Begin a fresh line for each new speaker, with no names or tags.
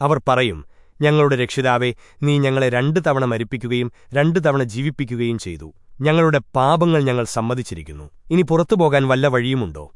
അവർ പറയും ഞങ്ങളുടെ രക്ഷിതാവേ നീ ഞങ്ങളെ രണ്ടു തവണ മരിപ്പിക്കുകയും രണ്ടു തവണ ജീവിപ്പിക്കുകയും ചെയ്തു. ഞങ്ങളുടെ പാപങ്ങൾ ഞങ്ങൾ സമ്മതിച്ചിരിക്കുന്നു. ഇനി പുറത്തുപോകാൻ വല്ല വഴിയുമുണ്ടോ?